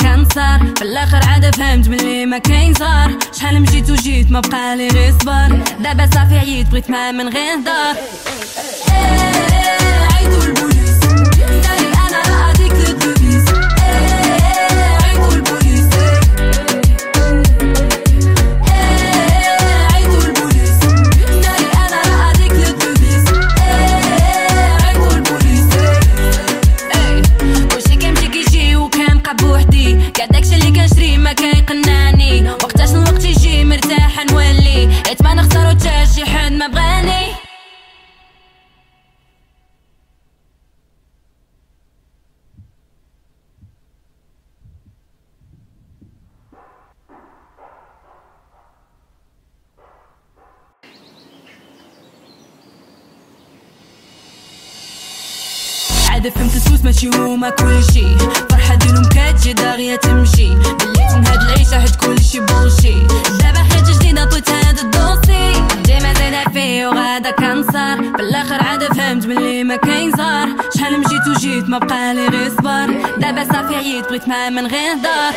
كنصار في الآخر عاد فهمت بلي ما كاين زار. شحال مشيت وجيت ما بقى لي غير صبر دابا صافي عييت بغيت ما من غير دار. عيطوا البوليس. عاد فهمت الفلوس ماشي هما كلشي. فرحة ديالهم كتجي داغية تمشي. بليت من هاد العيشة حيت كلشي بولشي دابا حاجة جديدة طويت هاد الدوسي. ديما زايدة فيه وغادا كنصار. بالاخر عاد فهمت بلي ما كاين زار. شحال مشيت وجيت ما بقى لي غير صبر دابا صافي عييت بغيت ما من غير دار.